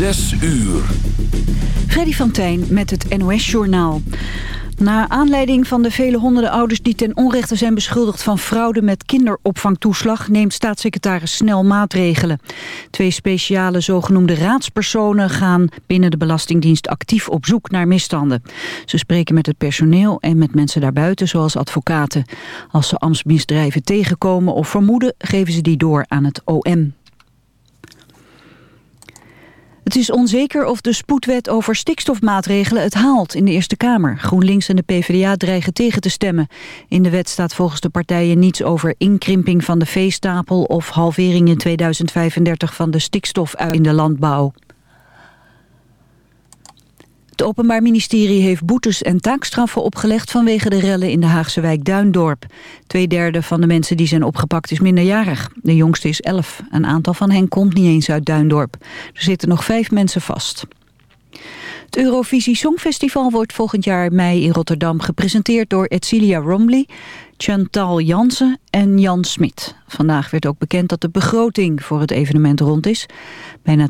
Zes uur. Freddy van Tijn met het NOS-journaal. Naar aanleiding van de vele honderden ouders die ten onrechte zijn beschuldigd van fraude met kinderopvangtoeslag neemt staatssecretaris snel maatregelen. Twee speciale zogenoemde raadspersonen gaan binnen de Belastingdienst actief op zoek naar misstanden. Ze spreken met het personeel en met mensen daarbuiten zoals advocaten. Als ze ambtsmisdrijven tegenkomen of vermoeden geven ze die door aan het OM. Het is onzeker of de spoedwet over stikstofmaatregelen het haalt in de Eerste Kamer. GroenLinks en de PvdA dreigen tegen te stemmen. In de wet staat volgens de partijen niets over inkrimping van de veestapel... of halvering in 2035 van de stikstof in de landbouw. Het Openbaar Ministerie heeft boetes en taakstraffen opgelegd vanwege de rellen in de Haagse wijk Duindorp. Tweederde van de mensen die zijn opgepakt is minderjarig. De jongste is elf. Een aantal van hen komt niet eens uit Duindorp. Er zitten nog vijf mensen vast. Het Eurovisie Songfestival wordt volgend jaar mei in Rotterdam gepresenteerd door Edcilia Romley, Chantal Jansen en Jan Smit. Vandaag werd ook bekend dat de begroting voor het evenement rond is. Bijna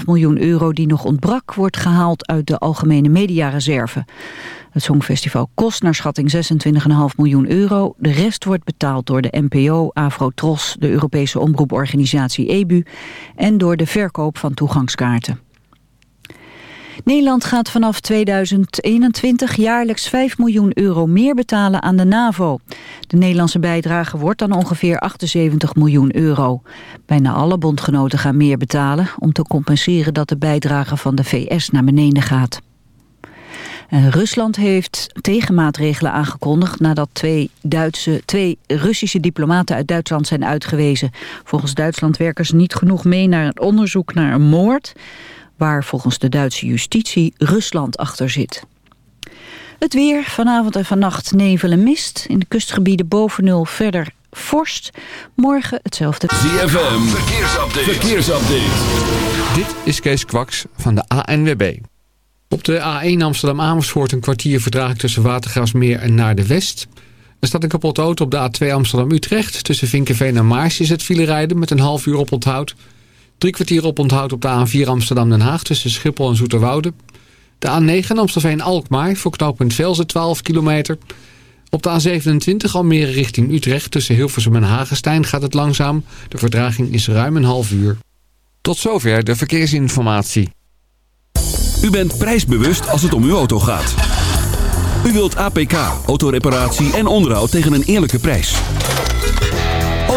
12,5 miljoen euro die nog ontbrak wordt gehaald uit de algemene mediareserve. Het Songfestival kost naar schatting 26,5 miljoen euro. De rest wordt betaald door de NPO, Afrotros, de Europese omroeporganisatie EBU en door de verkoop van toegangskaarten. Nederland gaat vanaf 2021 jaarlijks 5 miljoen euro meer betalen aan de NAVO. De Nederlandse bijdrage wordt dan ongeveer 78 miljoen euro. Bijna alle bondgenoten gaan meer betalen om te compenseren dat de bijdrage van de VS naar beneden gaat. En Rusland heeft tegenmaatregelen aangekondigd nadat twee, Duitse, twee Russische diplomaten uit Duitsland zijn uitgewezen. Volgens Duitsland werken ze niet genoeg mee naar het onderzoek naar een moord waar volgens de Duitse justitie Rusland achter zit. Het weer, vanavond en vannacht nevel en mist. In de kustgebieden boven nul verder vorst. Morgen hetzelfde. ZFM, verkeersupdate. verkeersupdate. Dit is Kees Kwaks van de ANWB. Op de A1 Amsterdam-Amersfoort een kwartier vertraging tussen Watergraafsmeer en naar de west. Er staat een kapotte auto op de A2 Amsterdam-Utrecht. Tussen Vinkenveen en Maars is het file rijden met een half uur op onthoud. Drie kwartier op onthoud op de A4 Amsterdam-Den Haag tussen Schiphol en Zoeterwoude. De A9 Amstelveen-Alkmaar voor knooppunt Velzen 12 kilometer. Op de A27 Almere richting Utrecht tussen Hilversum en Hagestein gaat het langzaam. De verdraging is ruim een half uur. Tot zover de verkeersinformatie. U bent prijsbewust als het om uw auto gaat. U wilt APK, autoreparatie en onderhoud tegen een eerlijke prijs.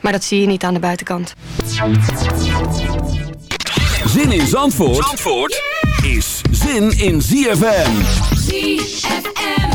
Maar dat zie je niet aan de buitenkant. Zin in Zandvoort, Zandvoort is zin in ZFM. ZFM.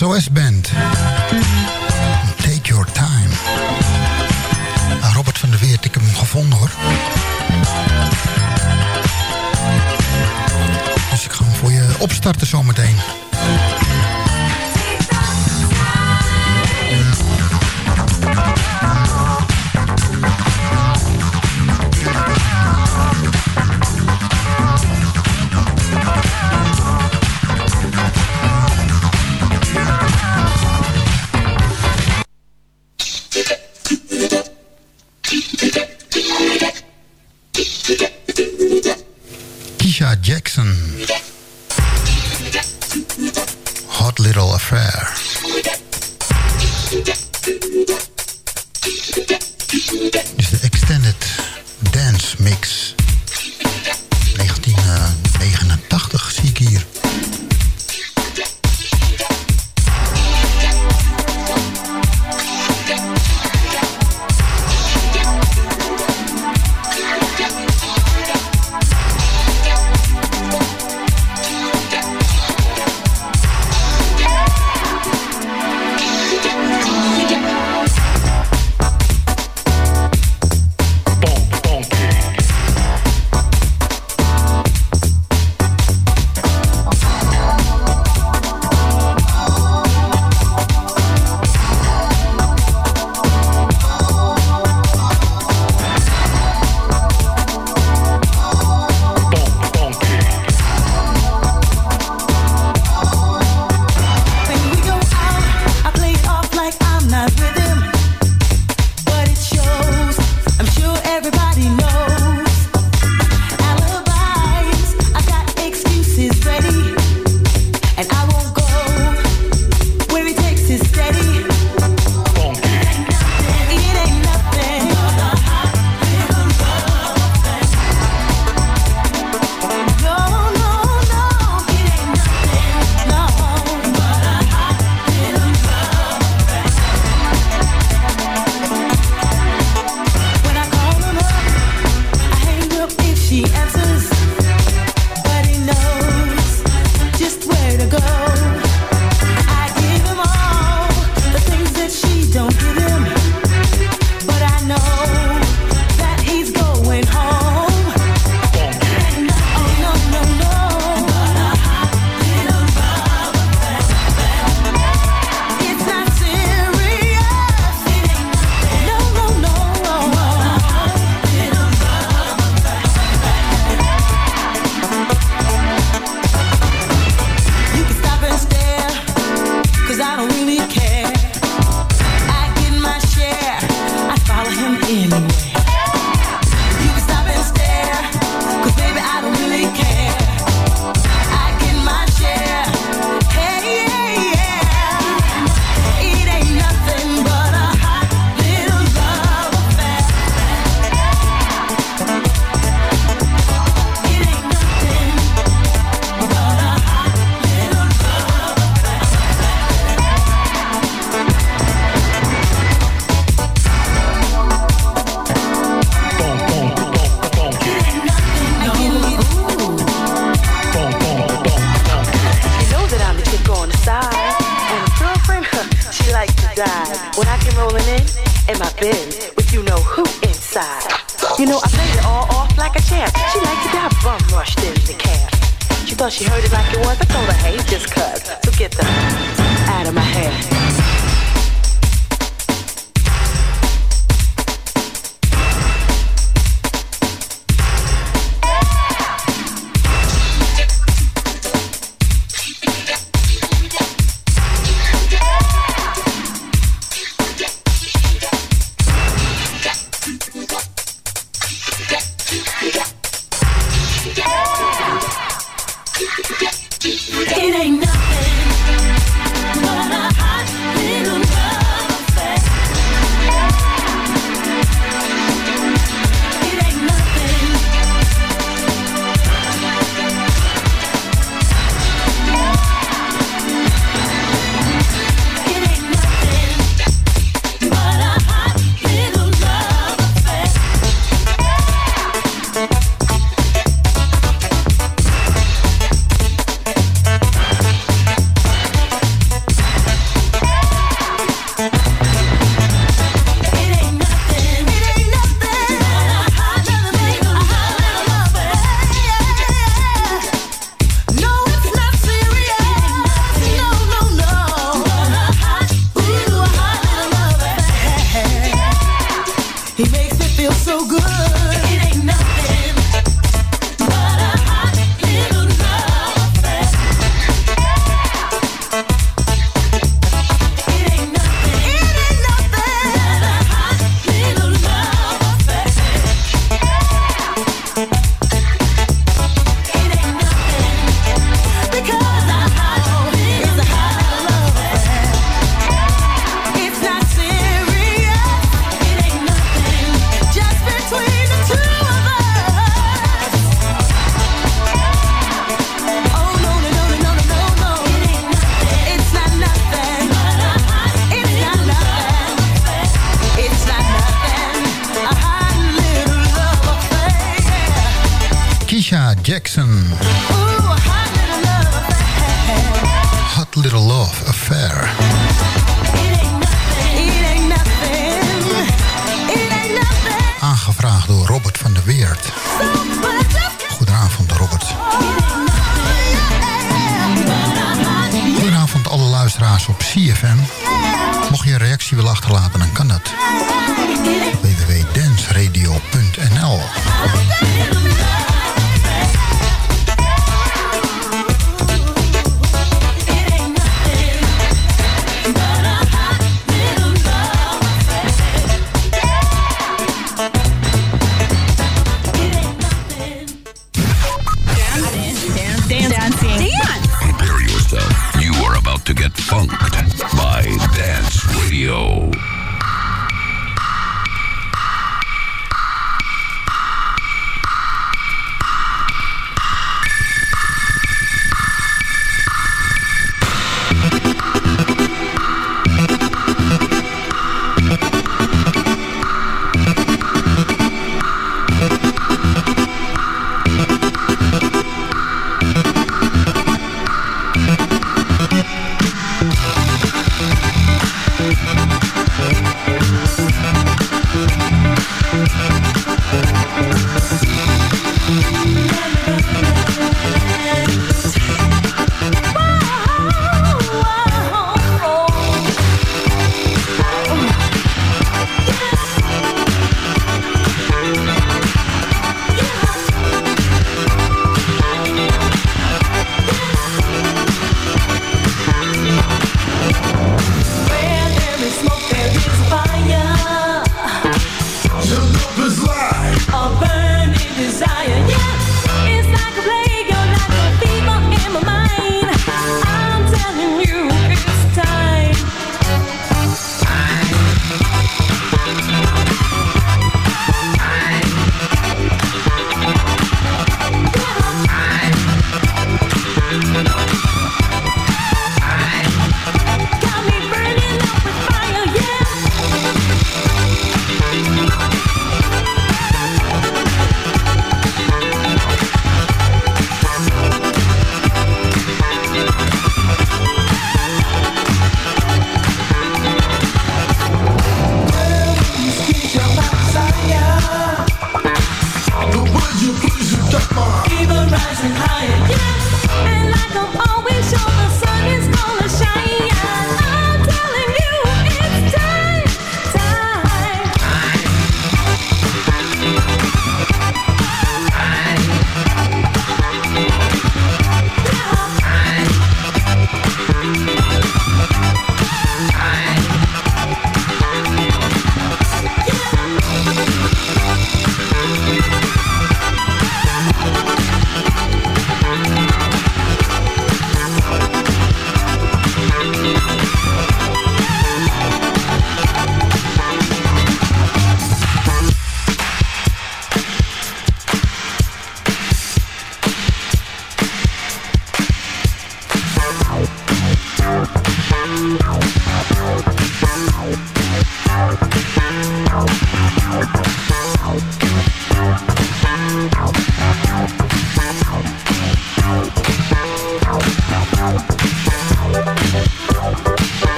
Ja,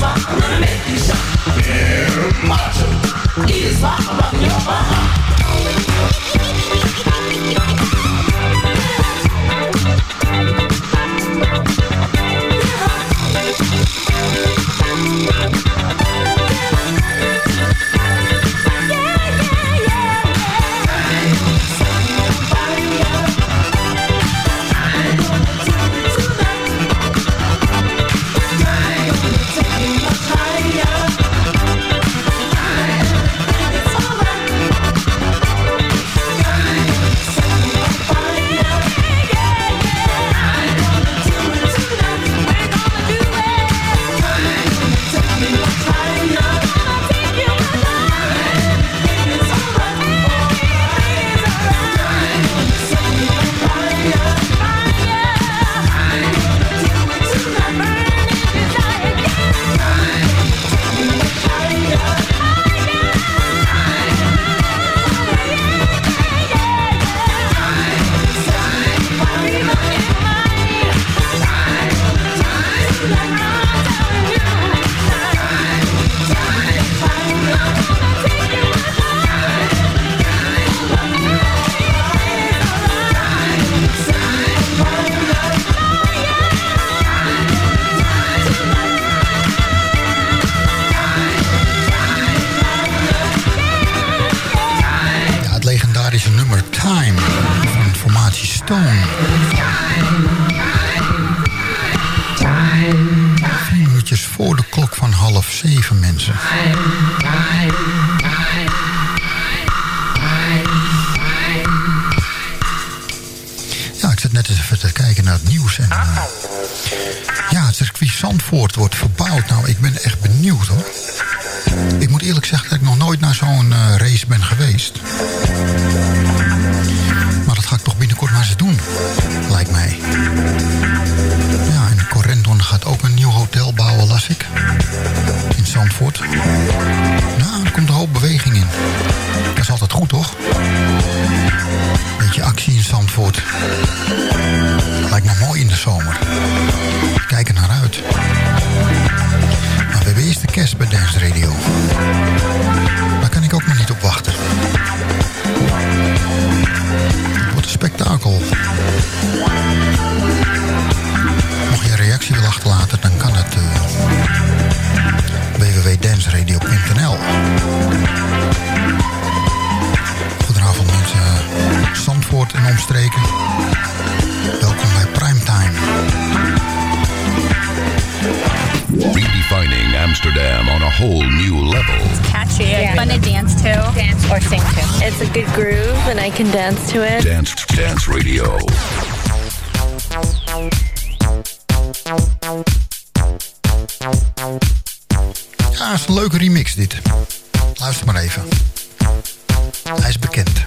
Mama, make you shine. Very macho. It is my rock your mama. even te kijken naar het nieuws. En, eh, ja, het circuit Zandvoort wordt verbouwd. Nou, ik ben echt benieuwd hoor. Ik moet eerlijk zeggen dat ik nog nooit naar zo'n eh, race ben geweest ga ik toch binnenkort maar eens doen. Lijkt mij. Ja, en Corendon gaat ook een nieuw hotel bouwen, las ik. In Zandvoort. Nou, er komt een hoop beweging in. Dat is altijd goed, toch? Beetje actie in Zandvoort. Lijkt me mooi in de zomer. Kijk er naar uit. Maar we hebben eerst de kerst bij Dance Radio. Daar kan ik ook nog niet op wachten spektakel. Mocht je een reactie willen achterlaten, dan kan het eh, www.dansradio.nl Goedenavond mensen, Zandvoort en omstreken. Welkom Amsterdam on a whole new level. It's catchy. Yeah. Fun to dance to. Dance or sing to. It's a good groove and I can dance to it. Dance Dance Radio. Ja, is een leuke remix dit. Luister maar even. Hij is bekend.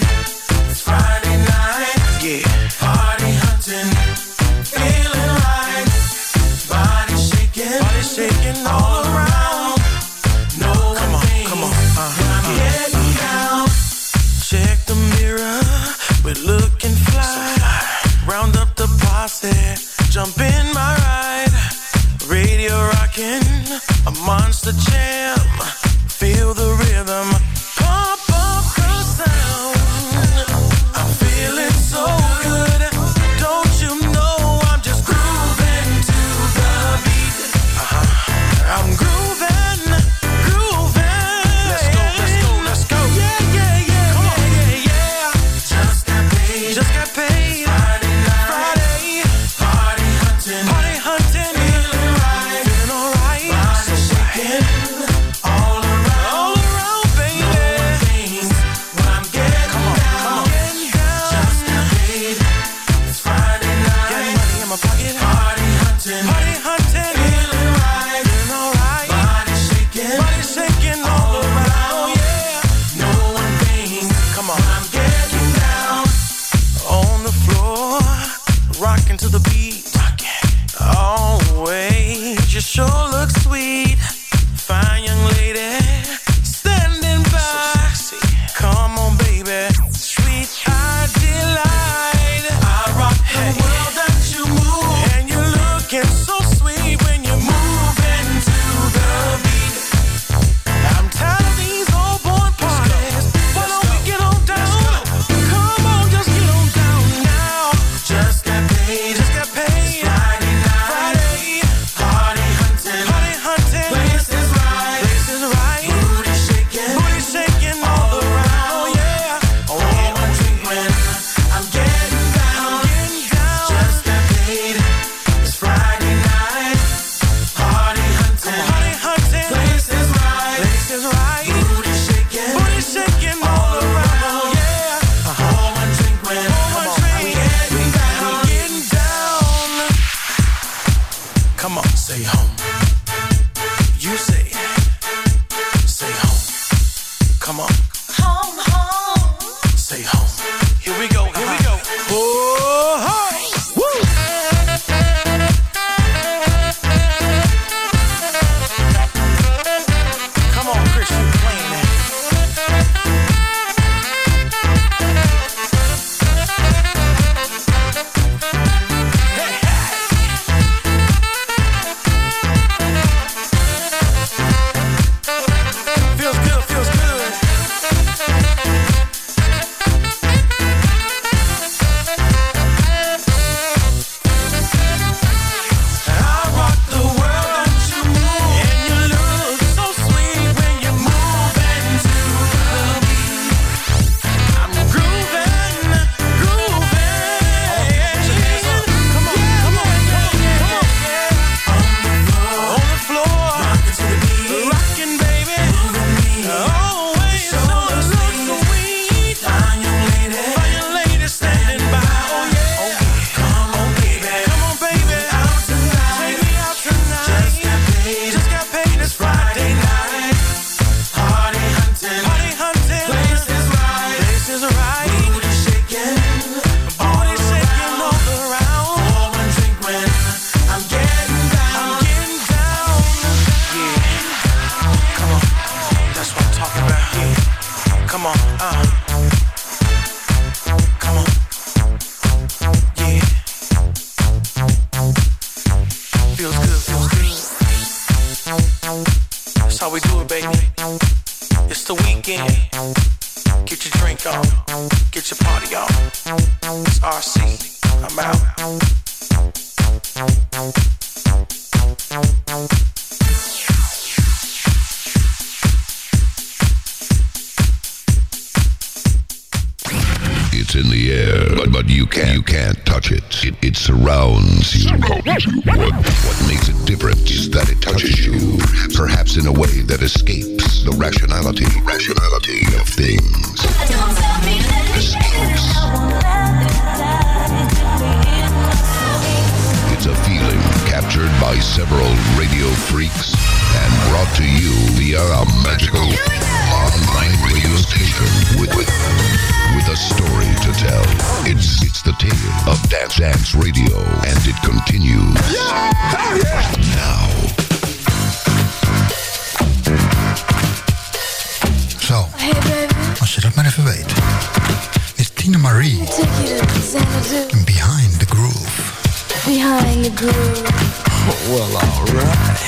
it. Surrounds you. What, what makes it different is that it touches you, perhaps in a way that escapes the rationality rationality of things. Escapes. It's a feeling captured by several radio freaks and brought to you via a magical online radio station with, with, with a story to tell. It's it's the tale of Dance Dance Radio, and it continues now. Zo, als je dat maar even weet. Is Tina Marie in Behind the Groove. Behind the groove. well, alright.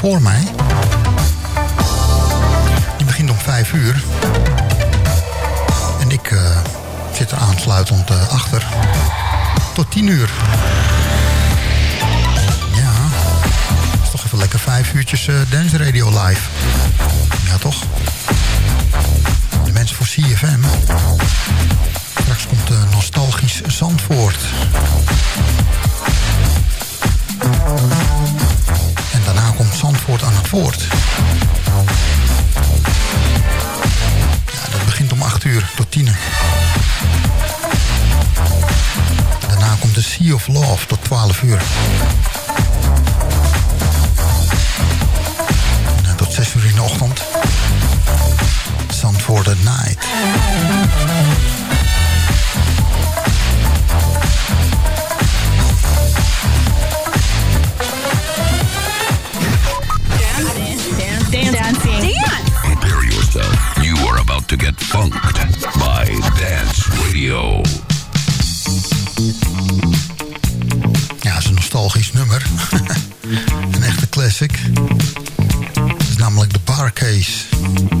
voor mij. Die begint om vijf uur. En ik eh, zit er aansluitend eh, achter. Tot 10 uur. Ja, is toch even lekker vijf uurtjes eh, Dance Radio live. een echte classic. Het is namelijk de Barcase.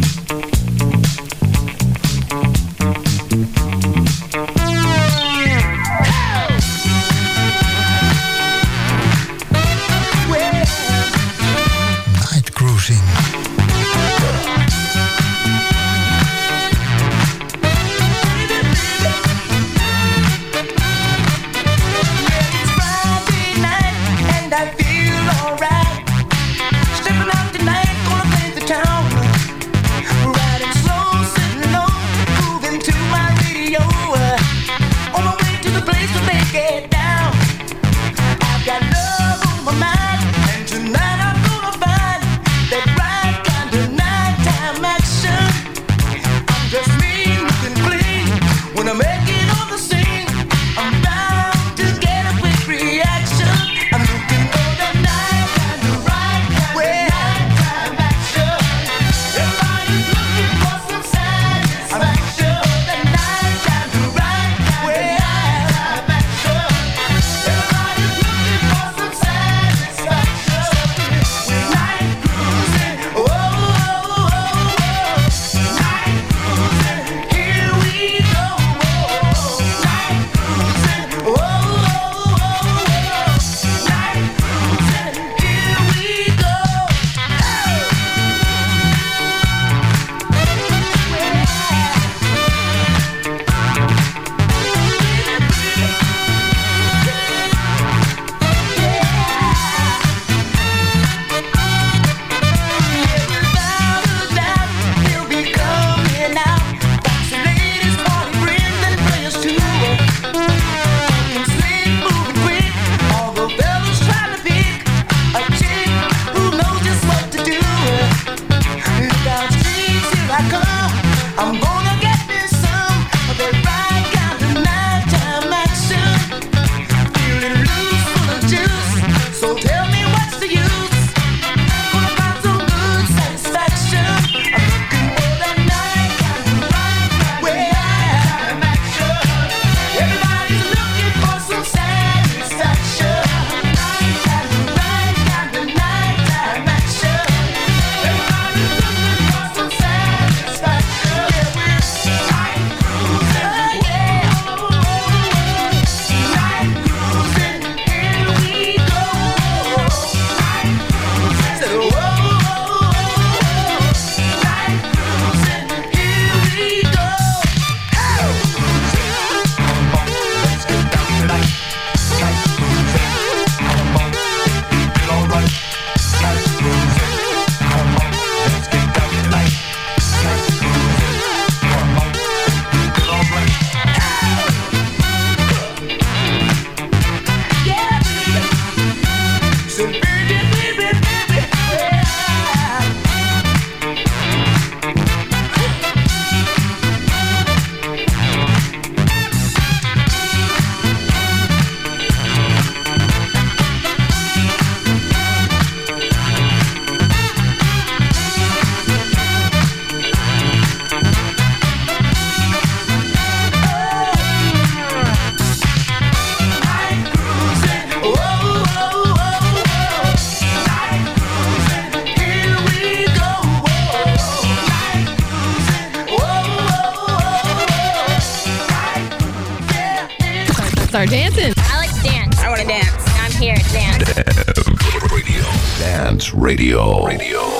start dancing. I like to dance. I want to dance. I'm here to dance. Dance Radio. Dance Radio. Radio.